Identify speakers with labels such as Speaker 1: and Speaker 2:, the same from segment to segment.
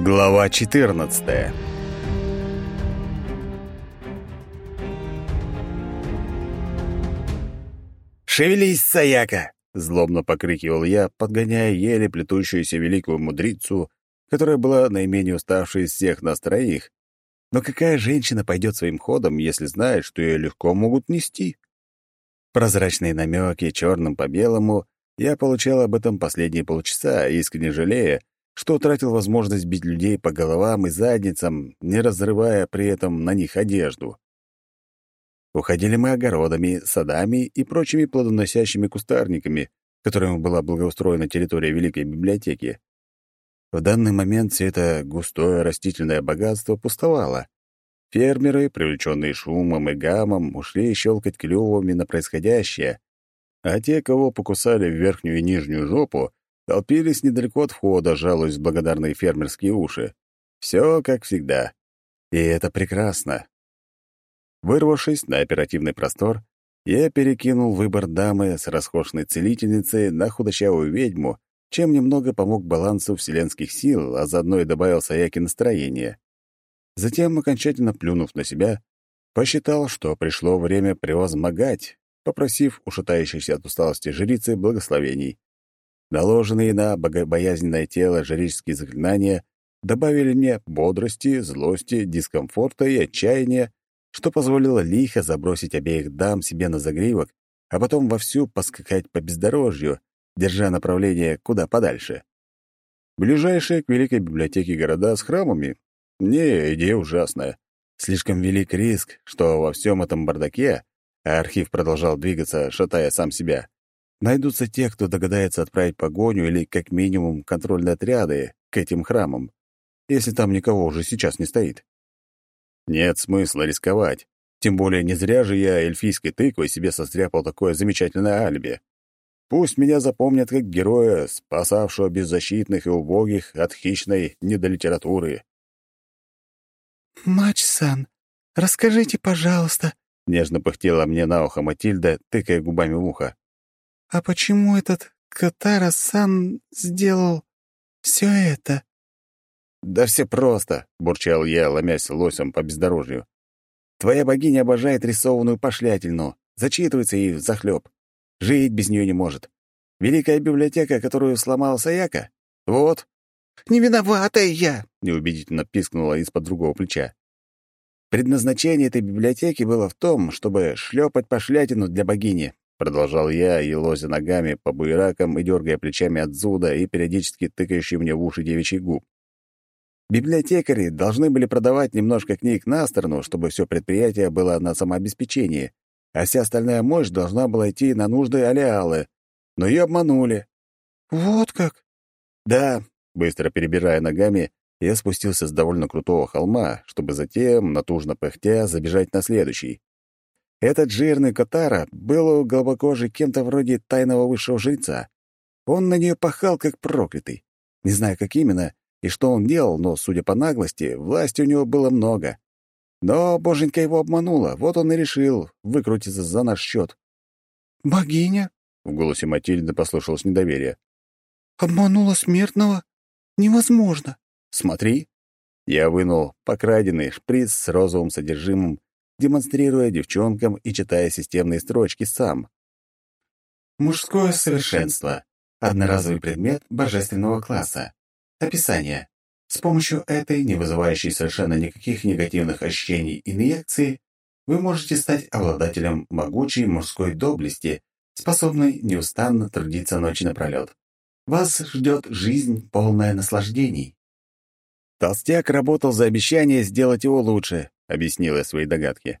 Speaker 1: Глава 14 «Шевелись, Саяка!» — злобно покрикивал я, подгоняя еле плетущуюся великую мудрицу, которая была наименее уставшей из всех нас троих. Но какая женщина пойдет своим ходом, если знает, что ее легко могут нести? Прозрачные намеки черным по белому я получал об этом последние полчаса, искренне жалея, что утратил возможность бить людей по головам и задницам, не разрывая при этом на них одежду. Уходили мы огородами, садами и прочими плодоносящими кустарниками, которыми была благоустроена территория Великой библиотеки. В данный момент все это густое растительное богатство пустовало. Фермеры, привлеченные шумом и гамом, ушли щелкать клювами на происходящее, а те, кого покусали в верхнюю и нижнюю жопу, толпились недалеко от входа, жалуясь благодарные фермерские уши. Все как всегда. И это прекрасно. Вырвавшись на оперативный простор, я перекинул выбор дамы с роскошной целительницей на худощавую ведьму, чем немного помог балансу вселенских сил, а заодно и добавил Саяки настроение. Затем, окончательно плюнув на себя, посчитал, что пришло время превозмогать, попросив у шатающейся от усталости жрицы благословений. Наложенные на богобоязненное тело жреческие заклинания добавили мне бодрости, злости, дискомфорта и отчаяния, что позволило лихо забросить обеих дам себе на загривок, а потом вовсю поскакать по бездорожью, держа направление куда подальше. Ближайшие к Великой библиотеке города с храмами? Не, идея ужасная. Слишком велик риск, что во всем этом бардаке, а архив продолжал двигаться, шатая сам себя, Найдутся те, кто догадается отправить погоню или, как минимум, контрольные отряды к этим храмам, если там никого уже сейчас не стоит. Нет смысла рисковать. Тем более не зря же я эльфийской тыквой себе состряпал такое замечательное алиби. Пусть меня запомнят как героя, спасавшего беззащитных и убогих от хищной недолитературы.
Speaker 2: «Мач-сан, расскажите, пожалуйста», —
Speaker 1: нежно пыхтела мне на ухо Матильда, тыкая губами в ухо.
Speaker 2: «А почему этот Катара-сан сделал все это?»
Speaker 1: «Да все просто», — бурчал я, ломясь лосем по бездорожью. «Твоя богиня обожает рисованную пошлятину, зачитывается ей захлеб. Жить без нее не может. Великая библиотека, которую сломал Саяка? Вот».
Speaker 2: «Не виновата я!»
Speaker 1: — неубедительно пискнула из-под другого плеча. Предназначение этой библиотеки было в том, чтобы шлепать пошлятину для богини, Продолжал я, елозя ногами по буеракам и дергая плечами от зуда и периодически тыкающий мне в уши девичий губ. Библиотекари должны были продавать немножко книг на сторону, чтобы все предприятие было на самообеспечении, а вся остальная мощь должна была идти на нужды Алиалы. Но ее обманули.
Speaker 2: «Вот как?»
Speaker 1: «Да», — быстро перебирая ногами, я спустился с довольно крутого холма, чтобы затем, натужно пыхтя, забежать на следующий. Этот жирный Котара был у голубокожей кем-то вроде тайного высшего жреца. Он на нее пахал, как проклятый. Не знаю, как именно и что он делал, но, судя по наглости, власти у него было много. Но боженька его обманула, вот он и решил выкрутиться за наш счет.
Speaker 2: «Богиня?» — в
Speaker 1: голосе Матильды послышалось недоверие.
Speaker 2: «Обманула смертного? Невозможно!»
Speaker 1: «Смотри!» Я вынул покраденный шприц с розовым содержимым демонстрируя девчонкам и читая системные строчки сам.
Speaker 3: Мужское совершенство. Одноразовый предмет божественного класса. Описание. С помощью этой, не вызывающей совершенно никаких негативных ощущений инъекции, вы можете стать обладателем могучей мужской доблести, способной неустанно трудиться ночи напролет. Вас ждет жизнь, полная наслаждений.
Speaker 1: Толстяк работал за обещание сделать его лучше, — объяснил я свои догадки.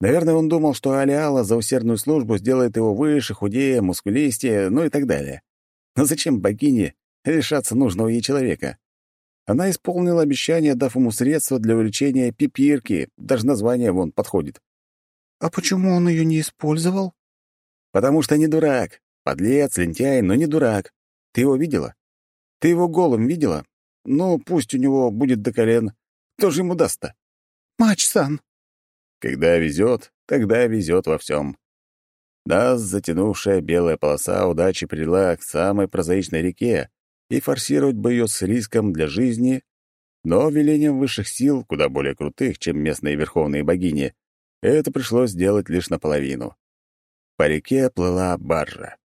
Speaker 1: Наверное, он думал, что Алиала за усердную службу сделает его выше, худее, мускулистее, ну и так далее. Но зачем богине лишаться нужного ей человека? Она исполнила обещание, дав ему средства для увеличения пипирки, даже название вон подходит.
Speaker 2: «А почему он ее не использовал?»
Speaker 1: «Потому что не дурак. Подлец, лентяй, но не дурак. Ты его видела? Ты его голым видела? Ну, пусть у него будет до колен. Кто же ему даст-то?»
Speaker 2: Мач-сан!»
Speaker 1: Когда везет, тогда везет во всем. Нас затянувшая белая полоса удачи привела к самой прозаичной реке, и форсировать бы ее с риском для жизни Но велением высших сил, куда более крутых, чем местные верховные богини, это пришлось сделать лишь наполовину. По реке плыла баржа.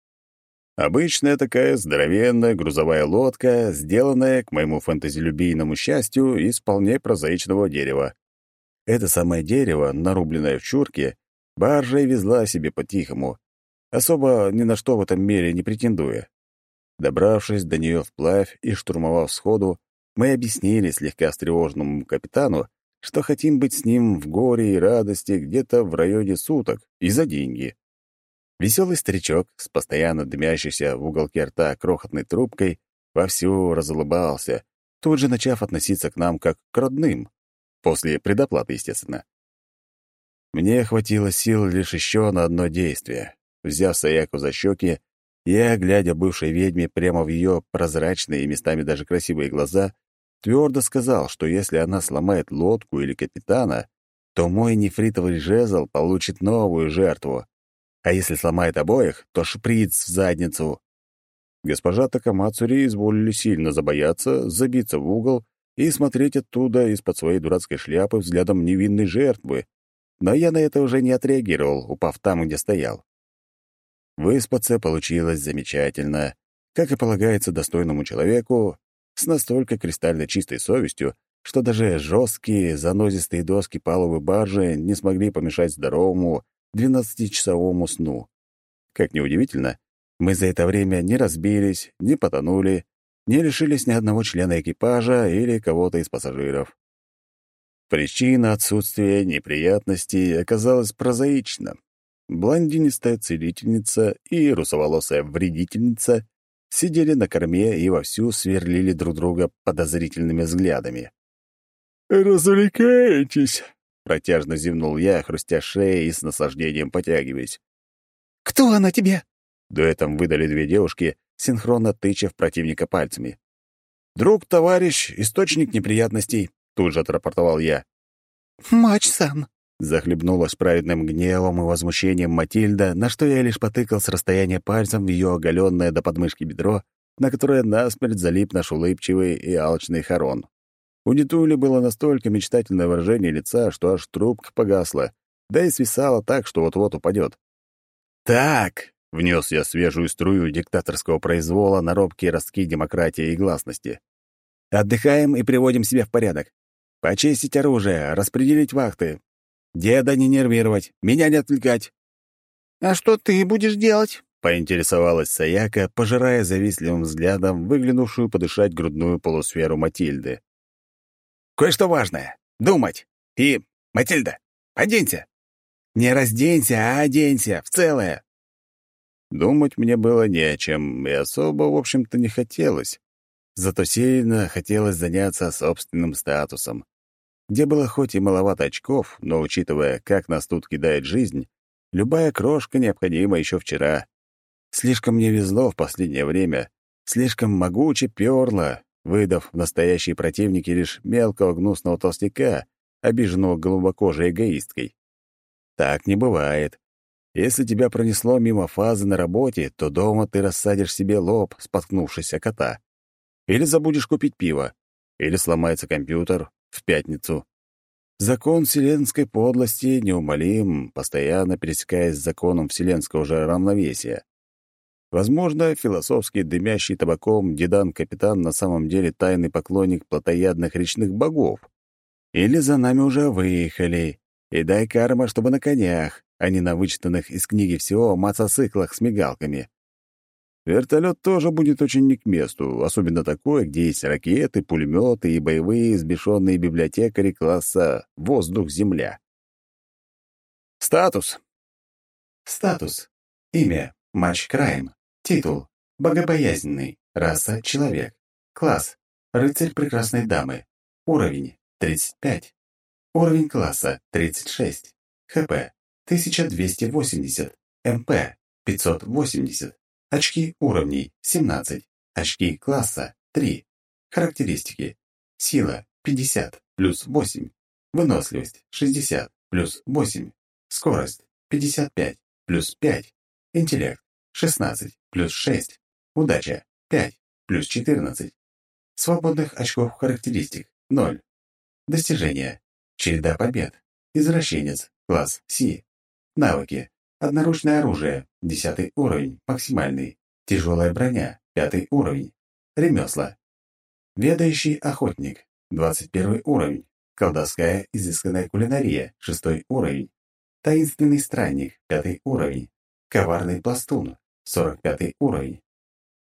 Speaker 1: Обычная такая здоровенная грузовая лодка, сделанная, к моему фэнтезилюбийному счастью, из вполне прозаичного дерева. Это самое дерево, нарубленное в чурке, баржа и везла себе по-тихому, особо ни на что в этом мире не претендуя. Добравшись до нее вплавь и штурмовав сходу, мы объяснили слегка встревоженному капитану, что хотим быть с ним в горе и радости где-то в районе суток и за деньги. Веселый старичок с постоянно дымящейся в уголке рта крохотной трубкой вовсю разулыбался, тут же начав относиться к нам как к родным. После предоплаты, естественно. Мне хватило сил лишь еще на одно действие. Взяв Саяку за щеки, я, глядя бывшей ведьме прямо в ее прозрачные и местами даже красивые глаза, твердо сказал, что если она сломает лодку или капитана, то мой нефритовый жезл получит новую жертву. А если сломает обоих, то шприц в задницу. Госпожа Такамацури изволили сильно забояться, забиться в угол и смотреть оттуда из-под своей дурацкой шляпы взглядом невинной жертвы. Но я на это уже не отреагировал, упав там, где стоял. Выспаться получилось замечательно, как и полагается достойному человеку, с настолько кристально чистой совестью, что даже жесткие, занозистые доски палубы баржи не смогли помешать здоровому, двенадцатичасовому сну. Как ни удивительно, мы за это время не разбились, не потонули, не лишились ни одного члена экипажа или кого-то из пассажиров. Причина отсутствия неприятностей оказалась прозаична. Блондинистая целительница и русоволосая вредительница сидели на корме и вовсю сверлили друг друга подозрительными взглядами.
Speaker 2: «Развлекаетесь?»
Speaker 1: — протяжно зевнул я, хрустя шеей и с наслаждением потягиваясь.
Speaker 2: «Кто она тебе?»
Speaker 1: — дуэтом выдали две девушки, синхронно тыча в противника пальцами. «Друг, товарищ, источник неприятностей», — тут же отрапортовал я.
Speaker 2: «Мач-сан», —
Speaker 1: захлебнулась праведным гневом и возмущением Матильда, на что я лишь потыкал с расстояния пальцем в ее оголенное до подмышки бедро, на которое насмерть залип наш улыбчивый и алчный хорон. У Нетули было настолько мечтательное выражение лица, что аж трубка погасла, да и свисала так, что вот-вот упадет. «Так!» — внес я свежую струю диктаторского произвола на робкие ростки демократии и гласности. «Отдыхаем и приводим себя в порядок. Почистить оружие, распределить вахты. Деда не нервировать, меня не отвлекать».
Speaker 2: «А что ты будешь делать?»
Speaker 1: — поинтересовалась Саяка, пожирая завистливым взглядом выглянувшую подышать грудную полусферу Матильды. Кое-что важное. Думать. И, Матильда, оденься. Не разденься, а оденься, в целое. Думать мне было не о чем, и особо, в общем-то, не хотелось. Зато сильно хотелось заняться собственным статусом. Где было хоть и маловато очков, но, учитывая, как нас тут кидает жизнь, любая крошка необходима еще вчера. Слишком мне везло в последнее время, слишком могуче перло, выдав в настоящие противники лишь мелкого гнусного толстяка, обиженного глубокожей эгоисткой. Так не бывает. Если тебя пронесло мимо фазы на работе, то дома ты рассадишь себе лоб, споткнувшись о кота. Или забудешь купить пиво. Или сломается компьютер в пятницу. Закон вселенской подлости неумолим, постоянно пересекаясь с законом вселенского же равновесия. Возможно, философский дымящий табаком дедан-капитан на самом деле тайный поклонник плотоядных речных богов. Или за нами уже выехали. И дай карма, чтобы на конях, а не на вычитанных из книги всего мотоциклах с мигалками. Вертолет тоже будет очень не к месту, особенно такой, где есть ракеты, пулеметы и боевые сбешенные библиотекари класса «Воздух-Земля». Статус.
Speaker 3: Статус. Имя. Матч Крайм. Титул. Богобоязненный. Раса. Человек. Класс. Рыцарь прекрасной дамы. Уровень. 35. Уровень класса. 36. ХП. 1280. МП. 580. Очки уровней. 17. Очки класса. 3. Характеристики. Сила. 50. Плюс 8. Выносливость. 60. Плюс 8. Скорость. 55. Плюс 5. Интеллект. 16 плюс 6. Удача 5 плюс 14. Свободных очков характеристик — 0. Достижения. Череда побед. Извращенец. Класс Си. Навыки. Одноручное оружие. 10 уровень. Максимальный. Тяжелая броня. 5 уровень. Ремесла. Ведающий охотник. 21 уровень. Колдовская изысканная кулинария. 6 уровень. Таинственный странник. 5 уровень. Коварный пластун. 45 уровень.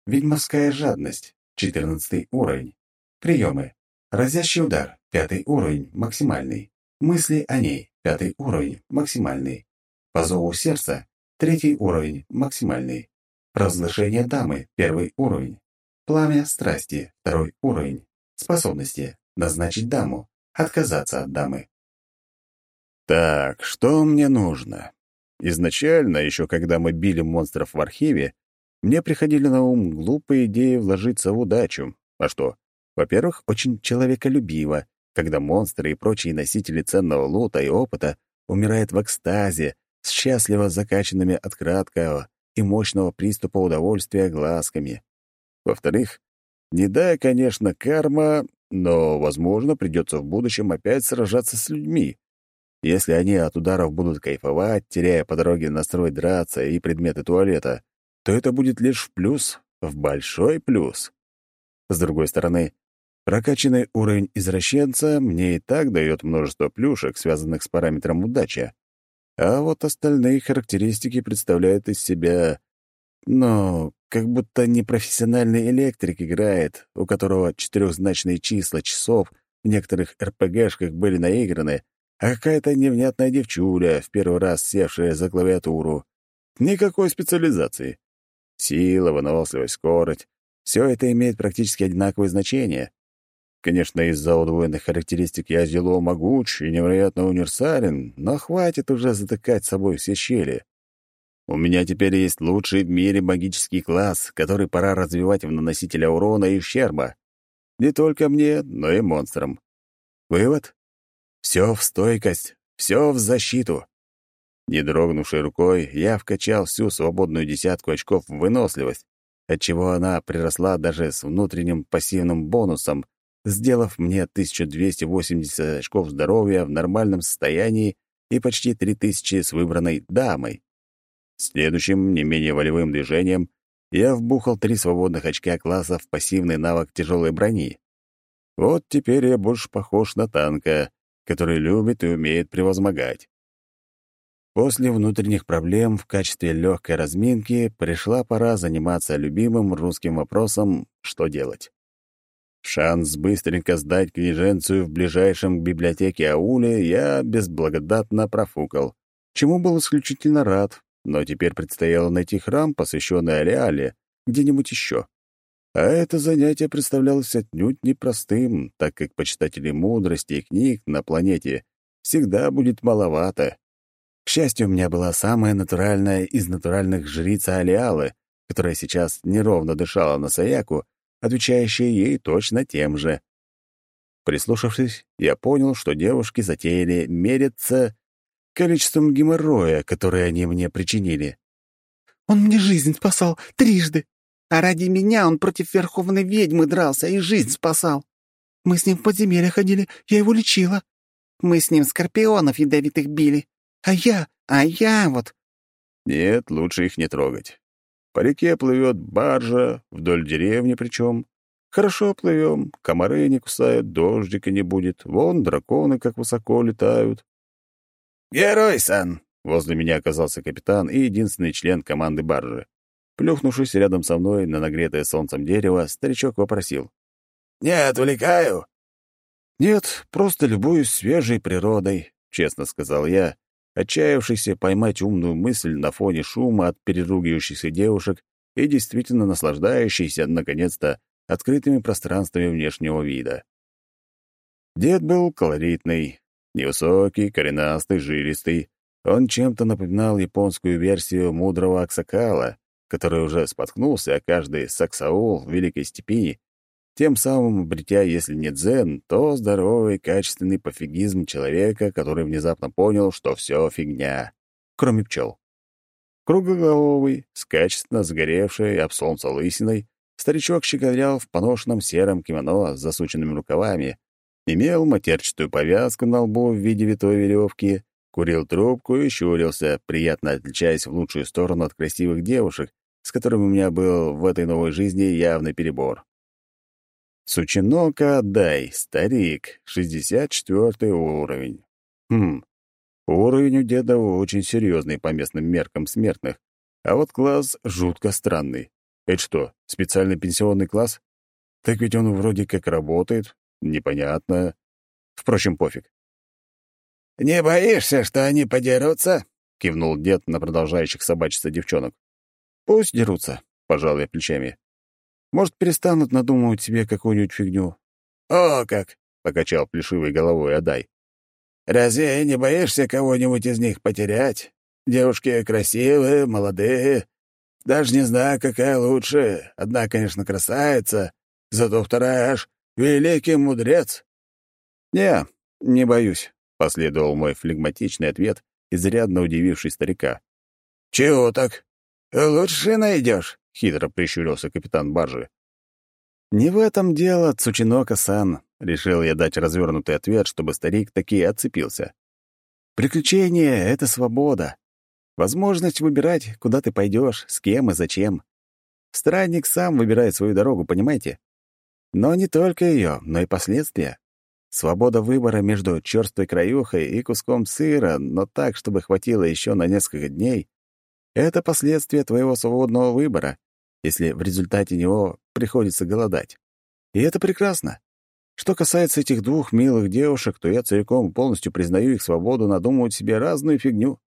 Speaker 3: Ведьмовская жадность. 14 уровень. Приемы. Разящий удар. Пятый уровень. Максимальный. Мысли о ней. Пятый уровень. Максимальный. По зову сердца. Третий уровень. Максимальный. Разглашение дамы. Первый уровень. Пламя страсти. Второй уровень. Способности. Назначить даму. Отказаться от дамы.
Speaker 1: Так, что мне нужно? Изначально, еще когда мы били монстров в архиве, мне приходили на ум глупые идеи вложиться в удачу. А что? Во-первых, очень человеколюбиво, когда монстры и прочие носители ценного лута и опыта умирают в экстазе, с счастливо закачанными от краткого и мощного приступа удовольствия глазками. Во-вторых, не дай, конечно, карма, но, возможно, придется в будущем опять сражаться с людьми. Если они от ударов будут кайфовать, теряя по дороге настрой драться и предметы туалета, то это будет лишь в плюс, в большой плюс. С другой стороны, прокачанный уровень извращенца мне и так дает множество плюшек, связанных с параметром удача. А вот остальные характеристики представляют из себя... Ну, как будто непрофессиональный электрик играет, у которого четырехзначные числа часов в некоторых РПГшках были наиграны, а какая-то невнятная девчуля, в первый раз севшая за клавиатуру. Никакой специализации. Сила, выносливость, скорость — все это имеет практически одинаковое значение. Конечно, из-за удвоенных характеристик я зело могуч и невероятно универсален, но хватит уже затыкать собой все щели. У меня теперь есть лучший в мире магический класс, который пора развивать в наносителя урона и ущерба. Не только мне, но и монстрам. Вывод? Все в стойкость, все в защиту. Не дрогнувшей рукой, я вкачал всю свободную десятку очков в выносливость, отчего она приросла даже с внутренним пассивным бонусом, сделав мне 1280 очков здоровья в нормальном состоянии и почти 3000 с выбранной дамой. Следующим, не менее волевым движением, я вбухал три свободных очка класса в пассивный навык тяжелой брони. Вот теперь я больше похож на танка, который любит и умеет превозмогать. После внутренних проблем в качестве легкой разминки пришла пора заниматься любимым русским вопросом «что делать?». Шанс быстренько сдать книженцию в ближайшем к библиотеке ауле я безблагодатно профукал, чему был исключительно рад, но теперь предстояло найти храм, посвященный Алиале, где-нибудь еще. А это занятие представлялось отнюдь непростым, так как почитателей мудрости и книг на планете всегда будет маловато. К счастью, у меня была самая натуральная из натуральных жрица Алиалы, которая сейчас неровно дышала на Саяку, отвечающая ей точно тем же. Прислушавшись, я понял, что девушки затеяли мериться количеством геморроя, которое они мне причинили.
Speaker 2: «Он мне жизнь спасал трижды, а ради меня он против верховной ведьмы дрался и жизнь спасал. Мы с ним в подземелье ходили, я его лечила. Мы с ним скорпионов ядовитых били. А я, а я вот...»
Speaker 1: «Нет, лучше их не трогать. По реке плывет баржа, вдоль деревни причем. Хорошо плывем, комары не кусают, дождика не будет. Вон драконы как высоко летают.
Speaker 3: «Герой-сан!»
Speaker 1: — возле меня оказался капитан и единственный член команды баржи. Плюхнувшись рядом со мной на нагретое солнцем дерево, старичок вопросил.
Speaker 3: «Не отвлекаю?»
Speaker 1: «Нет, просто любуюсь свежей природой», — честно сказал я, отчаявшийся поймать умную мысль на фоне шума от переругивающихся девушек и действительно наслаждающийся, наконец-то, открытыми пространствами внешнего вида. Дед был колоритный, невысокий, коренастый, жилистый. Он чем-то напоминал японскую версию мудрого Аксакала, который уже споткнулся о каждый саксаул в Великой Степи тем самым обретя, если не дзен, то здоровый, качественный пофигизм человека, который внезапно понял, что все фигня, кроме пчел. Круглоголовый, с качественно сгоревшей об солнце лысиной, старичок щеголял в поношенном сером кимоно с засученными рукавами, Имел матерчатую повязку на лбу в виде витой веревки, курил трубку и щурился, приятно отличаясь в лучшую сторону от красивых девушек, с которыми у меня был в этой новой жизни явный перебор. Сучинока отдай, старик, 64 уровень. Хм, уровень у деда очень серьезный по местным меркам смертных, а вот класс жутко странный. Это что, специальный пенсионный класс? Так ведь он вроде как работает, непонятно. Впрочем, пофиг.
Speaker 3: «Не боишься, что они подерутся?»
Speaker 1: — кивнул дед на продолжающих собачиться девчонок. «Пусть дерутся», — пожал я плечами. «Может, перестанут надумывать себе какую-нибудь фигню».
Speaker 3: «О, как!»
Speaker 1: — покачал плешивой головой Адай.
Speaker 3: «Разве не боишься кого-нибудь из них потерять? Девушки красивые, молодые. Даже не знаю, какая лучше. Одна, конечно, красавица, зато вторая аж великий мудрец».
Speaker 1: «Не, не боюсь», — последовал мой флегматичный ответ, изрядно удививший старика.
Speaker 3: «Чего так? Лучше найдешь», —
Speaker 1: хитро прищурился капитан баржи. «Не в этом дело, Цучинока-сан», — решил я дать развернутый ответ, чтобы старик таки отцепился. «Приключение — это свобода. Возможность выбирать, куда ты пойдешь, с кем и зачем. Странник сам выбирает свою дорогу, понимаете? Но не только ее, но и последствия. Свобода выбора между черствой краюхой и куском сыра, но так, чтобы хватило еще на несколько дней — это последствия твоего свободного выбора, если в результате него приходится голодать. И это прекрасно. Что касается этих двух милых девушек, то я целиком полностью признаю их свободу надумывать себе разную фигню.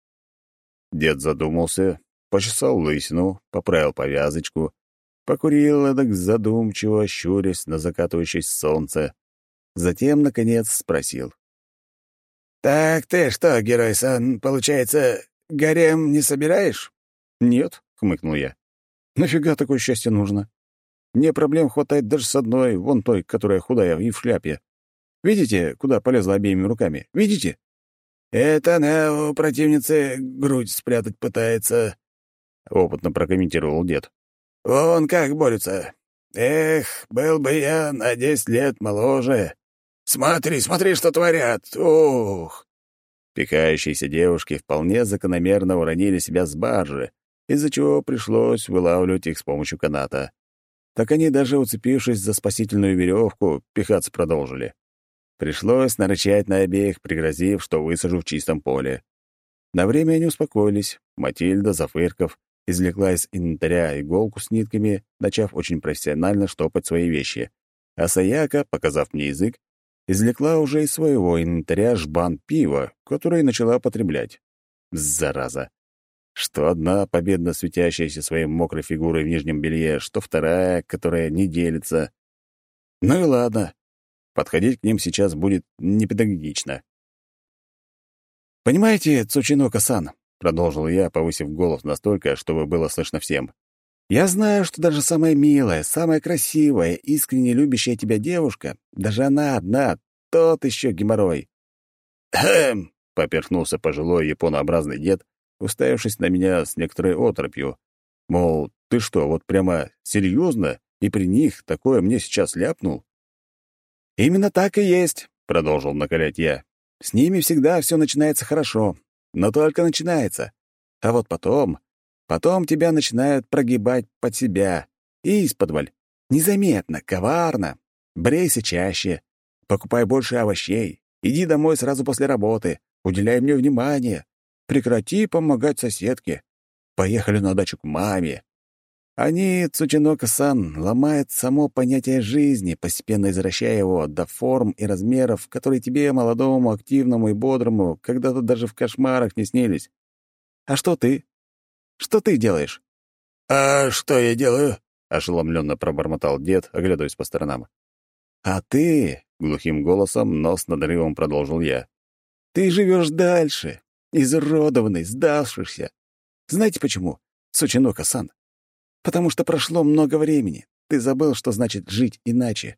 Speaker 1: Дед задумался, почесал лысину, поправил повязочку, покурил эдак задумчиво, щурясь на закатывающееся солнце. Затем, наконец, спросил.
Speaker 3: «Так ты что, герой-сан, получается, гарем не собираешь?»
Speaker 1: «Нет», — хмыкнул я. «Нафига такое счастье нужно? Мне проблем хватает даже с одной, вон той, которая худая и в шляпе. Видите, куда полезла обеими руками? Видите?»
Speaker 3: «Это она у противницы грудь спрятать пытается», —
Speaker 1: опытно прокомментировал дед.
Speaker 3: «Вон как борется. Эх, был бы я на десять лет моложе. Смотри, смотри, что творят. Ух!»
Speaker 1: Пихающиеся девушки вполне закономерно уронили себя с баржи, из-за чего пришлось вылавливать их с помощью каната. Так они, даже уцепившись за спасительную веревку, пихаться продолжили. Пришлось нарычать на обеих, пригрозив, что высажу в чистом поле. На время они успокоились. Матильда, зафырков, извлекла из инвентаря иголку с нитками, начав очень профессионально штопать свои вещи. А Саяка, показав мне язык, извлекла уже из своего инвентаря жбан пива, который начала потреблять. Зараза! Что одна, победно светящаяся своей мокрой фигурой в нижнем белье, что вторая, которая не делится. Ну и ладно, Подходить к ним сейчас будет непедагогично. «Понимаете, Цучинока-сан», — продолжил я, повысив голос настолько, чтобы было слышно всем, «я знаю, что даже самая милая, самая красивая, искренне любящая тебя девушка, даже она одна, тот еще геморрой».
Speaker 3: «Хм!»
Speaker 1: — поперхнулся пожилой японообразный дед, уставившись на меня с некоторой отропью. Мол, ты что, вот прямо серьезно и при них такое мне сейчас ляпнул? «Именно так и есть», — продолжил накалять я. «С ними всегда все начинается хорошо, но только начинается. А вот потом... Потом тебя начинают прогибать под себя. И исподволь. Незаметно, коварно. Брейся чаще. Покупай больше овощей. Иди домой сразу после работы. Уделяй мне внимание. Прекрати помогать соседке. Поехали на дачу к маме. Они, Цучинока-сан, ломают само понятие жизни, постепенно извращая его до форм и размеров, которые тебе, молодому, активному и бодрому, когда-то даже в кошмарах не снились. А что ты? Что ты делаешь?
Speaker 3: «А что я делаю?»
Speaker 1: — ошеломленно пробормотал дед, оглядываясь по сторонам. «А ты...» — глухим голосом, но с надрывом продолжил я. «Ты живешь дальше, изуродованный, сдавшийся. Знаете почему, Цучинока-сан? Потому что прошло много времени. Ты забыл, что значит жить иначе.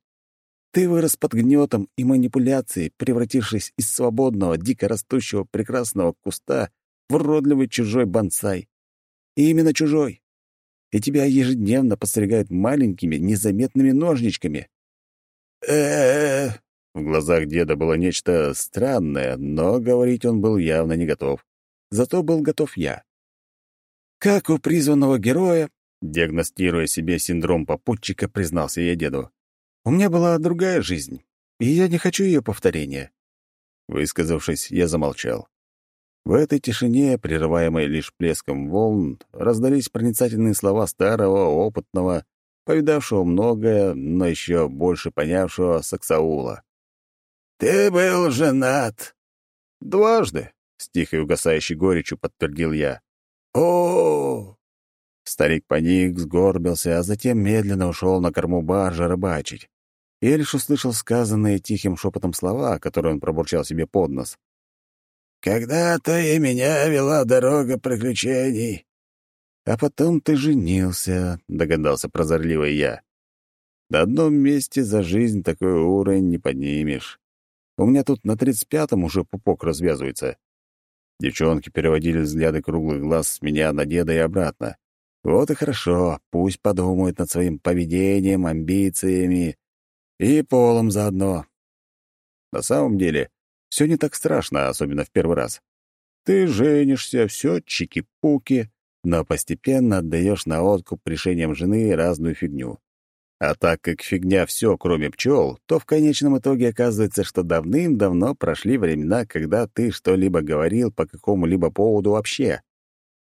Speaker 1: Ты вырос под гнетом и манипуляцией, превратившись из свободного, дико растущего прекрасного куста в уродливый чужой бонсай. И именно чужой. И тебя ежедневно подстерегают маленькими, незаметными ножничками.
Speaker 3: э
Speaker 1: В глазах деда было нечто странное, но говорить он был явно не готов. Зато был готов я. Как у призванного героя, диагностируя себе синдром попутчика, признался я деду. У меня была другая жизнь, и я не хочу ее повторения. Высказавшись, я замолчал. В этой тишине, прерываемой лишь плеском волн, раздались проницательные слова старого, опытного, повидавшего многое, но еще больше понявшего Саксаула. «Ты был женат?» «Дважды», — с тихой угасающей горечью подтвердил я. о Старик паник, сгорбился, а затем медленно ушел на корму баржи рыбачить. Я лишь услышал сказанные тихим шепотом слова, которые он пробурчал себе под нос. Когда-то и меня вела дорога приключений. А потом ты женился, догадался прозорливый я. На одном месте за жизнь такой уровень не поднимешь. У меня тут на тридцать пятом уже пупок развязывается. Девчонки переводили взгляды круглых глаз с меня на деда и обратно. Вот и хорошо, пусть подумают над своим поведением, амбициями и полом заодно. На самом деле, все не так страшно, особенно в первый раз. Ты женишься, все чики-пуки, но постепенно отдаешь на откуп решениям жены разную фигню. А так как фигня все, кроме пчел, то в конечном итоге оказывается, что давным-давно прошли времена, когда ты что-либо говорил по какому-либо поводу вообще.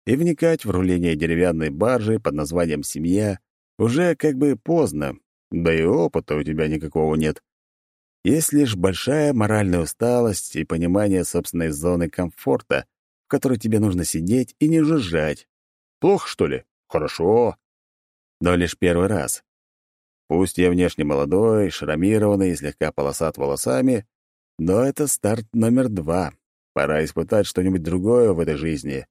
Speaker 1: И вникать в руление деревянной баржи под названием «семья» уже как бы поздно, да и опыта у тебя никакого нет. Есть лишь большая моральная усталость и понимание собственной зоны комфорта, в которой тебе нужно сидеть и не жужжать. Плохо, что ли? Хорошо. Но лишь первый раз. Пусть я внешне молодой, шрамированный и слегка полосат волосами, но это старт номер два. Пора испытать что-нибудь другое в этой жизни.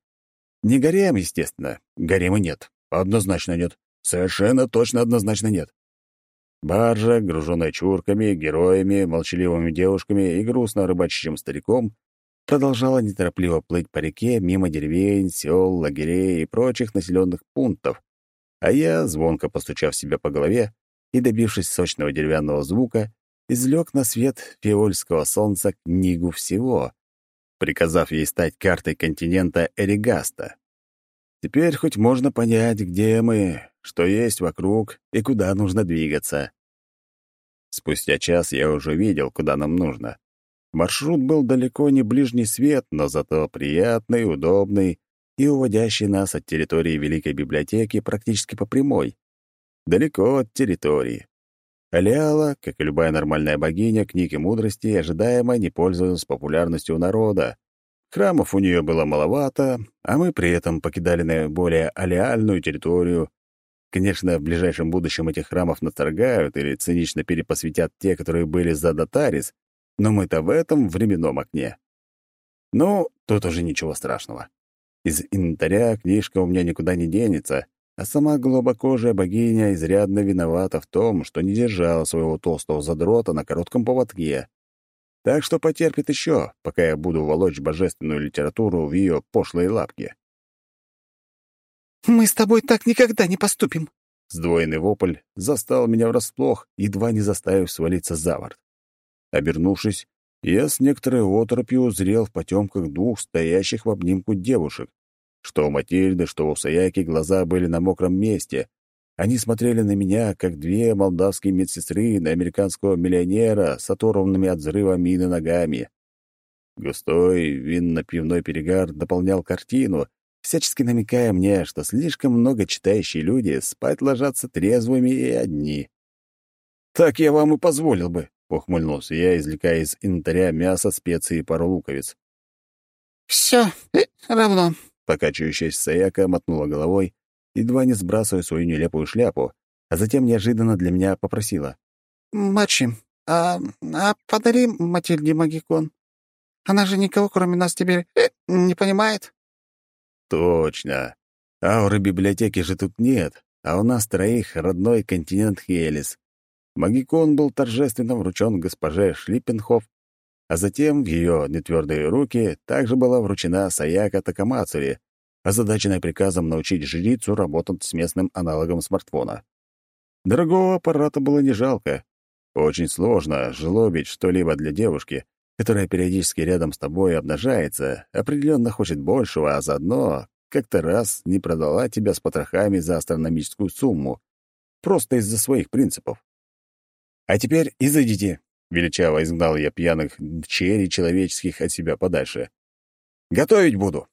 Speaker 1: Не гарем, естественно. Гарема нет. Однозначно нет. Совершенно точно однозначно нет. Баржа, груженная чурками, героями, молчаливыми девушками и грустно рыбачащим стариком, продолжала неторопливо плыть по реке мимо деревень, сел, лагерей и прочих населенных пунктов, а я, звонко постучав себя по голове и добившись сочного деревянного звука, излег на свет фиольского солнца книгу всего, приказав ей стать картой континента Эригаста. Теперь хоть можно понять, где мы, что есть вокруг и куда нужно двигаться. Спустя час я уже видел, куда нам нужно. Маршрут был далеко не ближний свет, но зато приятный, удобный и уводящий нас от территории Великой Библиотеки практически по прямой. Далеко от территории. Алиала, как и любая нормальная богиня книг и мудрости, ожидаемо не пользовалась популярностью у народа, Храмов у нее было маловато, а мы при этом покидали наиболее алиальную территорию. Конечно, в ближайшем будущем этих храмов насторгают или цинично перепосвятят те, которые были за Датарис, но мы-то в этом временном окне. Ну, тут уже ничего страшного. Из инвентаря книжка у меня никуда не денется, а сама голубокожая богиня изрядно виновата в том, что не держала своего толстого задрота на коротком поводке. Так что потерпит еще, пока я буду волочь божественную литературу в ее пошлые лапки.
Speaker 2: «Мы с тобой так никогда не поступим!»
Speaker 1: Сдвоенный вопль застал меня врасплох, едва не заставив свалиться за борт. Обернувшись, я с некоторой оторопью узрел в потемках двух стоящих в обнимку девушек. Что у Матильды, что у Саяки глаза были на мокром месте, они смотрели на меня, как две молдавские медсестры на американского миллионера с оторванными от взрыва мины ногами. Густой винно-пивной перегар дополнял картину, всячески намекая мне, что слишком много читающие люди спать ложатся трезвыми и одни. «Так я вам и позволил бы», — ухмыльнулся я, извлекая из инвентаря мясо, специи и пару луковиц.
Speaker 2: «Все э, равно», —
Speaker 1: покачивающаяся Саяка мотнула головой, едва не сбрасывая свою нелепую шляпу, а затем неожиданно для меня попросила.
Speaker 2: «Мачи, а, а подари Матильде магикон. Она же никого, кроме нас, теперь э, не понимает».
Speaker 1: «Точно. Ауры библиотеки же тут нет, а у нас троих родной континент Хелис. Магикон был торжественно вручен госпоже Шлиппенхоф, а затем в ее нетвердые руки также была вручена Саяка Такамацури, озадаченная приказом научить жрицу работать с местным аналогом смартфона. Дорогого аппарата было не жалко, Очень сложно жлобить что-либо для девушки, которая периодически рядом с тобой обнажается, определенно хочет большего, а заодно как-то раз не продала тебя с потрохами за астрономическую сумму, просто из-за своих принципов. «А теперь изыдите», — величаво изгнал я пьяных черей человеческих от себя подальше. «Готовить буду».